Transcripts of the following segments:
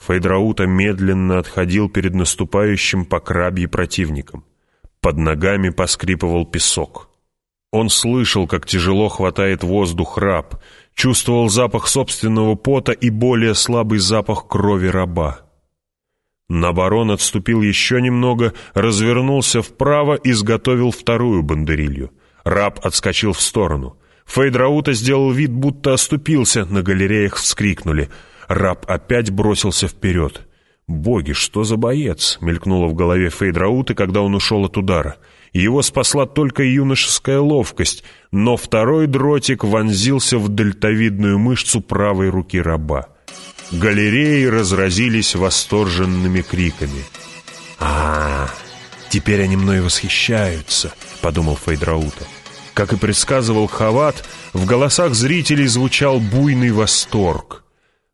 Фейдраута медленно отходил перед наступающим по крабье противником. Под ногами поскрипывал песок. Он слышал, как тяжело хватает воздух раб, чувствовал запах собственного пота и более слабый запах крови раба. Наборон отступил еще немного, развернулся вправо и изготовил вторую бандерилью. Раб отскочил в сторону. Фейдраута сделал вид, будто оступился, на галереях вскрикнули — Раб опять бросился вперед. «Боги, что за боец?» — мелькнуло в голове Фейдраута, когда он ушел от удара. Его спасла только юношеская ловкость, но второй дротик вонзился в дельтовидную мышцу правой руки раба. Галереи разразились восторженными криками. а, теперь они мной восхищаются», — подумал Фейдраута. Как и предсказывал Хават, в голосах зрителей звучал буйный восторг.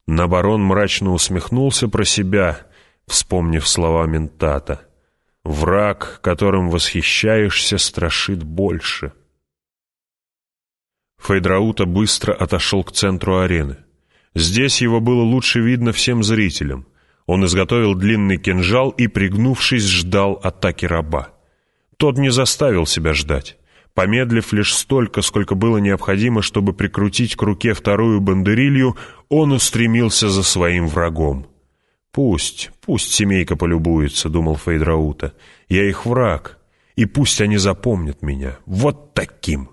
Наборон мрачно усмехнулся про себя, вспомнив слова ментата. «Враг, которым восхищаешься, страшит больше». Фейдраута быстро отошел к центру арены. Здесь его было лучше видно всем зрителям. Он изготовил длинный кинжал и, пригнувшись, ждал атаки раба. Тот не заставил себя ждать. Помедлив лишь столько, сколько было необходимо, чтобы прикрутить к руке вторую бандерилью, он устремился за своим врагом. «Пусть, пусть семейка полюбуется», — думал Фейдраута. «Я их враг, и пусть они запомнят меня. Вот таким».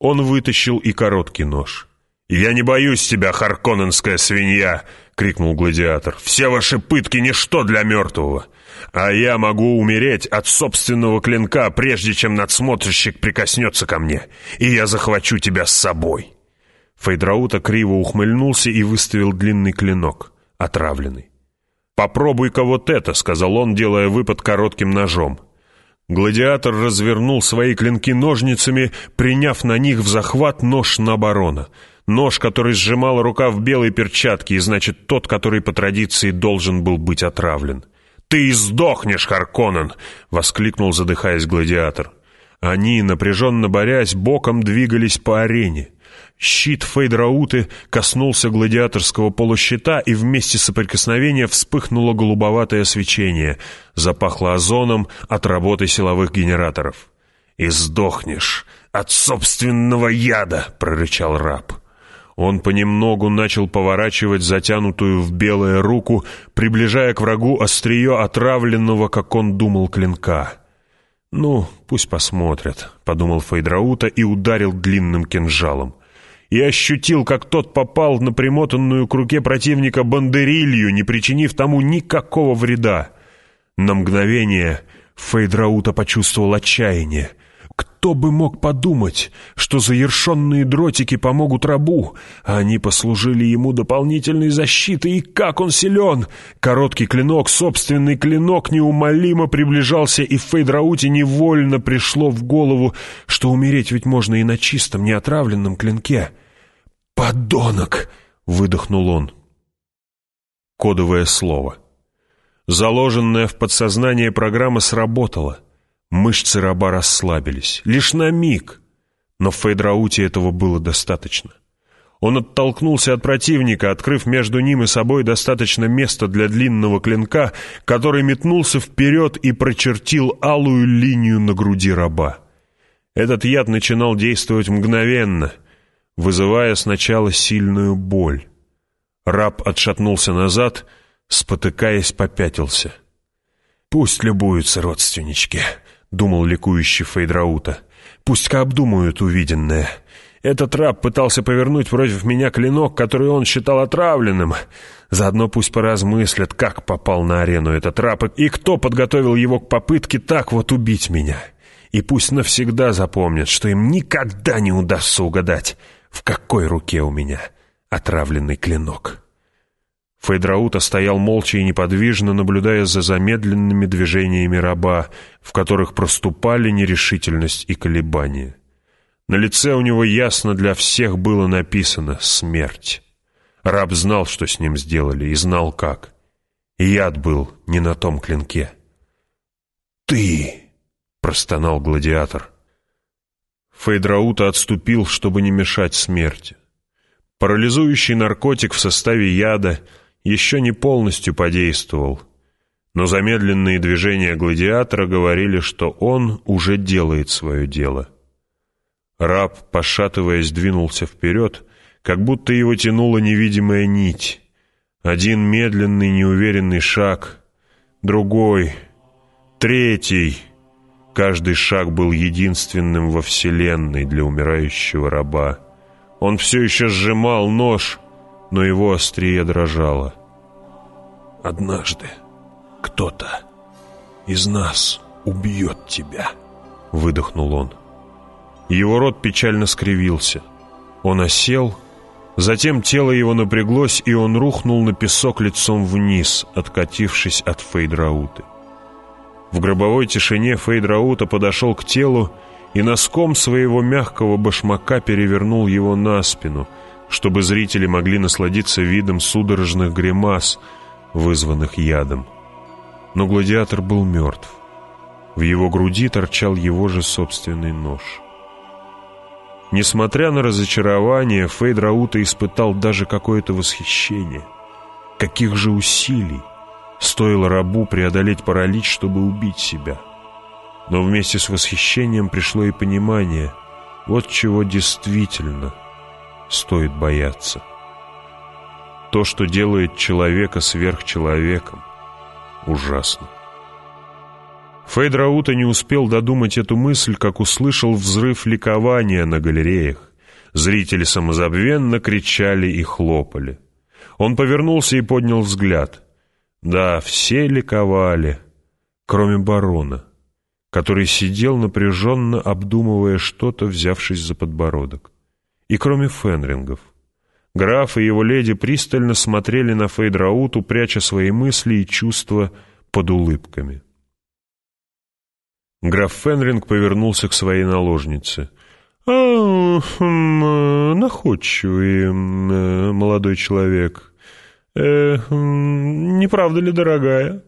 Он вытащил и короткий нож. «Я не боюсь тебя, харконненская свинья!» — крикнул гладиатор. «Все ваши пытки — ничто для мертвого! А я могу умереть от собственного клинка, прежде чем надсмотрщик прикоснется ко мне, и я захвачу тебя с собой!» Фейдраута криво ухмыльнулся и выставил длинный клинок, отравленный. «Попробуй-ка вот это», — сказал он, делая выпад коротким ножом. Гладиатор развернул свои клинки ножницами, приняв на них в захват нож на барона — Нож, который сжимал рука в белой перчатке, и значит, тот, который по традиции должен был быть отравлен. «Ты сдохнешь, Харконнен!» — воскликнул, задыхаясь гладиатор. Они, напряженно борясь, боком двигались по арене. Щит Фейдрауты коснулся гладиаторского полущита, и вместе соприкосновения вспыхнуло голубоватое свечение. Запахло озоном от работы силовых генераторов. «И сдохнешь от собственного яда!» — прорычал раб. Он понемногу начал поворачивать затянутую в белое руку, приближая к врагу острие отравленного, как он думал, клинка. «Ну, пусть посмотрят», — подумал Фейдраута и ударил длинным кинжалом. И ощутил, как тот попал на примотанную к руке противника бандерилью, не причинив тому никакого вреда. На мгновение Фейдраута почувствовал отчаяние — кто бы мог подумать, что завершенные дротики помогут рабу, а они послужили ему дополнительной защитой, и как он силен! Короткий клинок, собственный клинок неумолимо приближался, и Фейдрауте невольно пришло в голову, что умереть ведь можно и на чистом, неотравленном клинке. «Подонок!» — выдохнул он. Кодовое слово. Заложенная в подсознание программа сработала — Мышцы раба расслабились. Лишь на миг. Но в Фейдрауте этого было достаточно. Он оттолкнулся от противника, открыв между ним и собой достаточно места для длинного клинка, который метнулся вперед и прочертил алую линию на груди раба. Этот яд начинал действовать мгновенно, вызывая сначала сильную боль. Раб отшатнулся назад, спотыкаясь, попятился. «Пусть любуются родственнички», — думал ликующий Фейдраута. «Пусть-ка обдумают увиденное. Этот раб пытался повернуть против меня клинок, который он считал отравленным. Заодно пусть поразмыслят, как попал на арену этот раб и кто подготовил его к попытке так вот убить меня. И пусть навсегда запомнят, что им никогда не удастся угадать, в какой руке у меня отравленный клинок». Фейдраута стоял молча и неподвижно, наблюдая за замедленными движениями раба, в которых проступали нерешительность и колебания. На лице у него ясно для всех было написано «смерть». Раб знал, что с ним сделали, и знал как. И яд был не на том клинке. «Ты!» — простонал гладиатор. Фейдраута отступил, чтобы не мешать смерти. Парализующий наркотик в составе яда — еще не полностью подействовал, но замедленные движения гладиатора говорили, что он уже делает свое дело. Раб, пошатываясь, двинулся вперед, как будто его тянула невидимая нить. Один медленный, неуверенный шаг, другой, третий. Каждый шаг был единственным во Вселенной для умирающего раба. Он все еще сжимал нож, но его острие дрожало. «Однажды кто-то из нас убьет тебя», — выдохнул он. Его рот печально скривился. Он осел, затем тело его напряглось, и он рухнул на песок лицом вниз, откатившись от Фейдрауты. В гробовой тишине Фейдраута подошел к телу и носком своего мягкого башмака перевернул его на спину, чтобы зрители могли насладиться видом судорожных гримас, вызванных ядом. Но гладиатор был мертв. В его груди торчал его же собственный нож. Несмотря на разочарование, Фейд Раута испытал даже какое-то восхищение. Каких же усилий стоило рабу преодолеть паралич, чтобы убить себя — но вместе с восхищением пришло и понимание, вот чего действительно стоит бояться. То, что делает человека сверхчеловеком, ужасно. Фейдраута не успел додумать эту мысль, как услышал взрыв ликования на галереях. Зрители самозабвенно кричали и хлопали. Он повернулся и поднял взгляд. Да, все ликовали, кроме барона который сидел напряженно, обдумывая что-то, взявшись за подбородок. И кроме Фенрингов. Граф и его леди пристально смотрели на Фейдрауту, пряча свои мысли и чувства под улыбками. Граф Фенринг повернулся к своей наложнице. «А, хм, находчивый молодой человек. Э, не правда ли, дорогая?»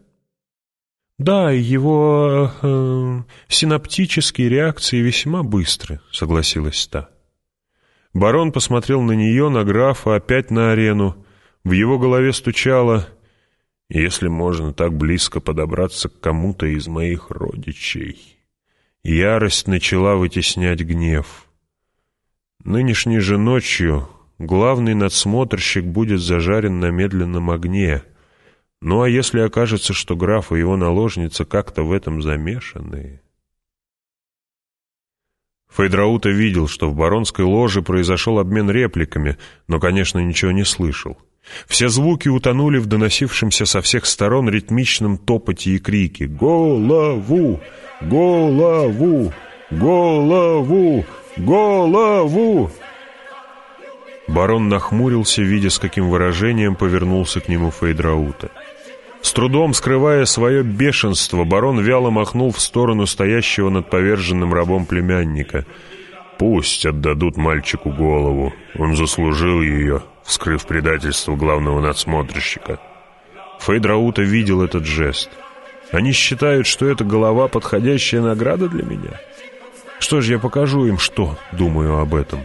«Да, его э, синаптические реакции весьма быстры», — согласилась та. Барон посмотрел на нее, на графа, опять на арену. В его голове стучало «Если можно так близко подобраться к кому-то из моих родичей». Ярость начала вытеснять гнев. Нынешней же ночью главный надсмотрщик будет зажарен на медленном огне — ну а если окажется, что граф и его наложница как-то в этом замешаны... Фейдраута видел, что в баронской ложе произошел обмен репликами, но, конечно, ничего не слышал. Все звуки утонули в доносившемся со всех сторон ритмичном топоте и крике «Голову! Голову! Голову! Голову!» Барон нахмурился, видя, с каким выражением повернулся к нему Фейдраута. С трудом скрывая свое бешенство, барон вяло махнул в сторону стоящего над поверженным рабом племянника. «Пусть отдадут мальчику голову. Он заслужил ее, вскрыв предательство главного надсмотрщика». Фейдраута видел этот жест. «Они считают, что это голова — подходящая награда для меня? Что ж, я покажу им, что думаю об этом».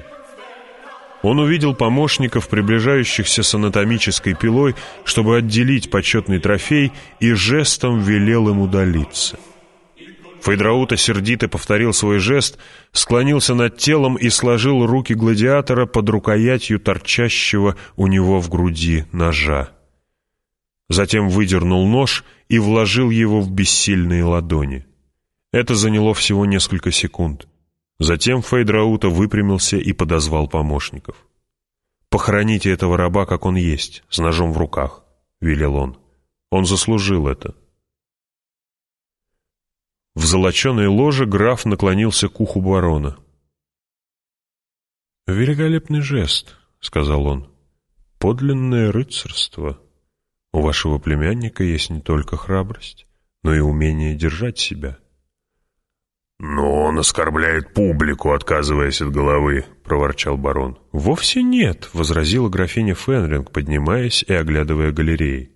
Он увидел помощников, приближающихся с анатомической пилой, чтобы отделить почетный трофей, и жестом велел им удалиться. Фейдраута сердито повторил свой жест, склонился над телом и сложил руки гладиатора под рукоятью торчащего у него в груди ножа. Затем выдернул нож и вложил его в бессильные ладони. Это заняло всего несколько секунд. Затем Фейдраута выпрямился и подозвал помощников. «Похороните этого раба, как он есть, с ножом в руках», — велел он. «Он заслужил это». В золоченой ложе граф наклонился к уху барона. «Великолепный жест», — сказал он. «Подлинное рыцарство. У вашего племянника есть не только храбрость, но и умение держать себя». «Но он оскорбляет публику, отказываясь от головы», — проворчал барон. «Вовсе нет», — возразила графиня Фенринг, поднимаясь и оглядывая галереи.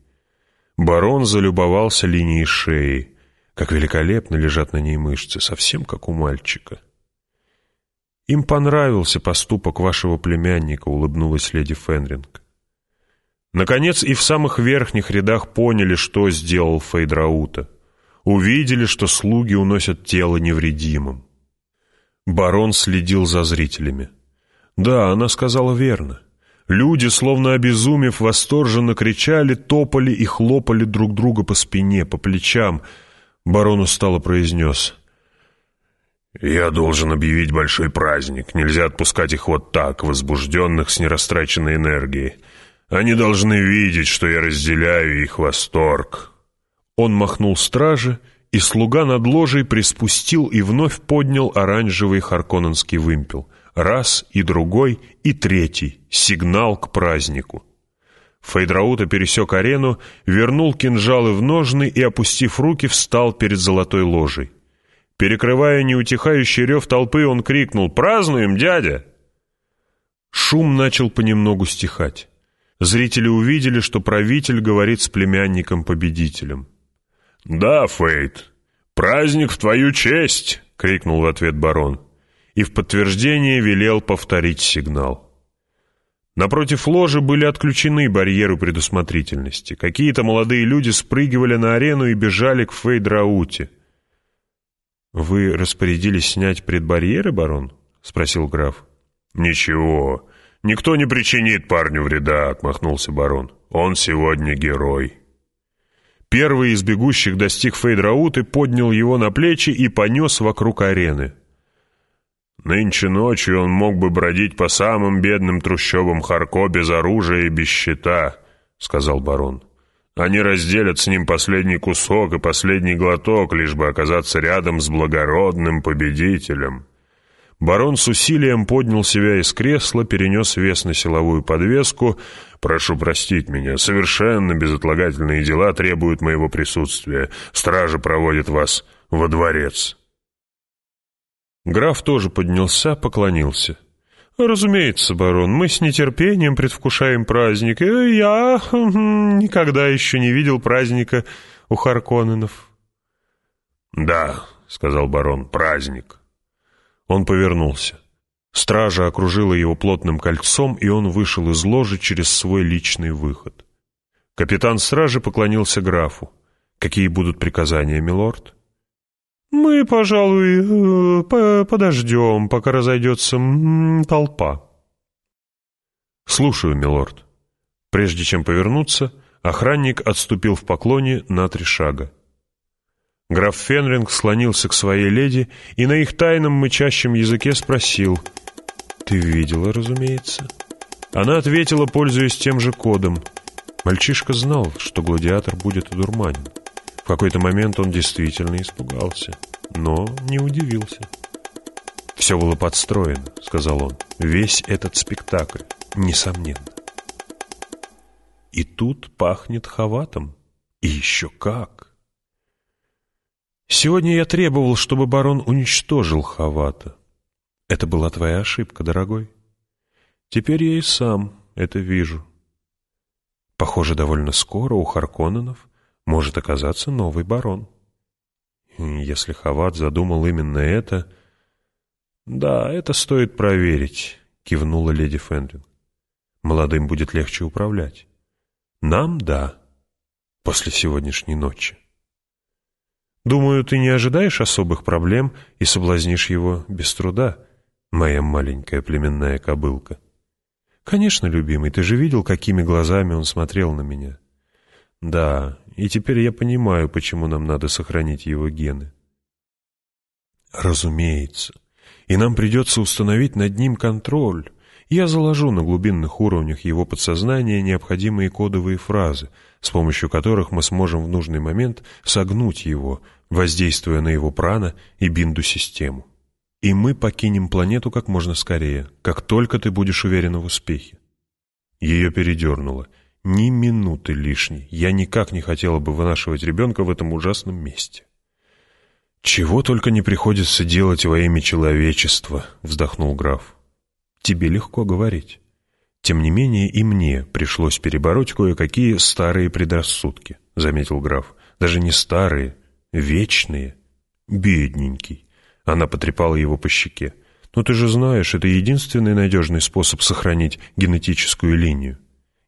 Барон залюбовался линией шеи. Как великолепно лежат на ней мышцы, совсем как у мальчика. «Им понравился поступок вашего племянника», — улыбнулась леди Фенринг. Наконец и в самых верхних рядах поняли, что сделал Фейдраута. Увидели, что слуги уносят тело невредимым. Барон следил за зрителями. Да, она сказала верно. Люди, словно обезумев, восторженно кричали, топали и хлопали друг друга по спине, по плечам. Барон устало произнес. «Я должен объявить большой праздник. Нельзя отпускать их вот так, возбужденных с нерастраченной энергией. Они должны видеть, что я разделяю их восторг». Он махнул страже, и слуга над ложей приспустил и вновь поднял оранжевый харконненский вымпел. Раз и другой, и третий. Сигнал к празднику. Фейдраута пересек арену, вернул кинжалы в ножны и, опустив руки, встал перед золотой ложей. Перекрывая неутихающий рев толпы, он крикнул «Празднуем, дядя!». Шум начал понемногу стихать. Зрители увидели, что правитель говорит с племянником-победителем. «Да, Фейт, праздник в твою честь!» — крикнул в ответ барон. И в подтверждение велел повторить сигнал. Напротив ложи были отключены барьеры предусмотрительности. Какие-то молодые люди спрыгивали на арену и бежали к Фейдрауте. «Вы распорядились снять предбарьеры, барон?» — спросил граф. «Ничего, никто не причинит парню вреда», — отмахнулся барон. «Он сегодня герой». Первый из бегущих достиг Фейдраут и поднял его на плечи и понес вокруг арены. «Нынче ночью он мог бы бродить по самым бедным трущобам Харко без оружия и без щита», — сказал барон. «Они разделят с ним последний кусок и последний глоток, лишь бы оказаться рядом с благородным победителем». Барон с усилием поднял себя из кресла, перенес вес на силовую подвеску. «Прошу простить меня, совершенно безотлагательные дела требуют моего присутствия. Стража проводит вас во дворец». Граф тоже поднялся, поклонился. «Разумеется, барон, мы с нетерпением предвкушаем праздник. И я никогда еще не видел праздника у Харконненов». «Да», — сказал барон, — «праздник». Он повернулся. Стража окружила его плотным кольцом, и он вышел из ложи через свой личный выход. Капитан стражи поклонился графу. «Какие будут приказания, милорд?» «Мы, пожалуй, э, подождем, пока разойдется толпа». «Слушаю, милорд». Прежде чем повернуться, охранник отступил в поклоне на три шага. Граф Фенринг склонился к своей леди и на их тайном мычащем языке спросил. «Ты видела, разумеется?» Она ответила, пользуясь тем же кодом. Мальчишка знал, что гладиатор будет одурманен. В какой-то момент он действительно испугался, но не удивился. «Все было подстроено», — сказал он. «Весь этот спектакль, несомненно». И тут пахнет хаватом. И еще как! Сегодня я требовал, чтобы барон уничтожил Хавата. Это была твоя ошибка, дорогой. Теперь я и сам это вижу. Похоже, довольно скоро у Харконненов может оказаться новый барон. Если Хават задумал именно это... Да, это стоит проверить, кивнула леди Фенринг. Молодым будет легче управлять. Нам — да, после сегодняшней ночи. Думаю, ты не ожидаешь особых проблем и соблазнишь его без труда, моя маленькая племенная кобылка. Конечно, любимый, ты же видел, какими глазами он смотрел на меня. Да, и теперь я понимаю, почему нам надо сохранить его гены. Разумеется. И нам придется установить над ним контроль. Я заложу на глубинных уровнях его подсознания необходимые кодовые фразы, с помощью которых мы сможем в нужный момент согнуть его, воздействуя на его прана и бинду-систему. И мы покинем планету как можно скорее, как только ты будешь уверена в успехе. Ее передернуло. Ни минуты лишней. Я никак не хотела бы вынашивать ребенка в этом ужасном месте. «Чего только не приходится делать во имя человечества», — вздохнул граф. «Тебе легко говорить. Тем не менее и мне пришлось перебороть кое-какие старые предрассудки», — заметил граф. «Даже не старые, вечные. Бедненький. Она потрепала его по щеке. «Но ты же знаешь, это единственный надежный способ сохранить генетическую линию.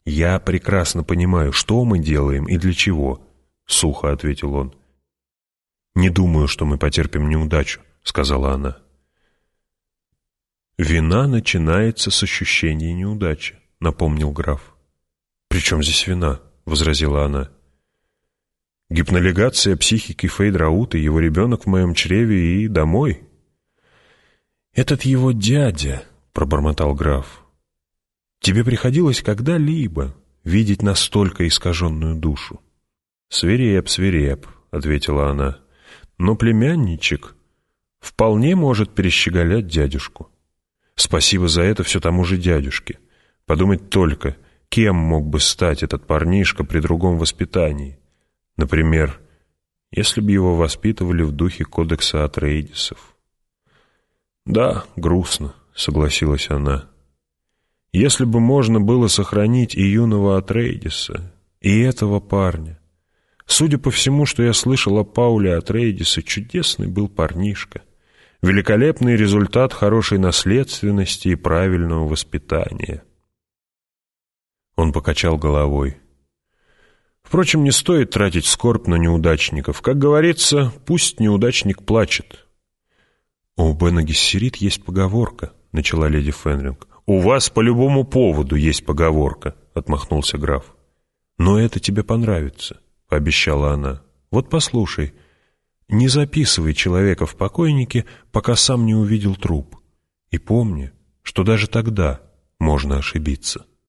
«Я прекрасно понимаю, что мы делаем и для чего», — сухо ответил он. «Не думаю, что мы потерпим неудачу», — сказала она. «Вина начинается с ощущения неудачи», — напомнил граф. «При чем здесь вина?» — возразила она. «Гипнолегация психики Фейдраута, его ребенок в моем чреве и домой». «Этот его дядя», — пробормотал граф. «Тебе приходилось когда-либо видеть настолько искаженную душу?» «Свиреп, свиреп», — ответила она. «Но племянничек вполне может перещеголять дядюшку. Спасибо за это все тому же дядюшке. Подумать только, кем мог бы стать этот парнишка при другом воспитании? Например, если бы его воспитывали в духе кодекса Атрейдисов. «Да, грустно», — согласилась она. «Если бы можно было сохранить и юного Атрейдиса, и этого парня. Судя по всему, что я слышал о Пауле Атрейдисе, чудесный был парнишка. Великолепный результат хорошей наследственности и правильного воспитания». Он покачал головой. Впрочем, не стоит тратить скорбь на неудачников. Как говорится, пусть неудачник плачет. «У Бена Гессерит есть поговорка», — начала леди Фенринг. «У вас по любому поводу есть поговорка», — отмахнулся граф. «Но это тебе понравится», — пообещала она. «Вот послушай, не записывай человека в покойнике, пока сам не увидел труп. И помни, что даже тогда можно ошибиться».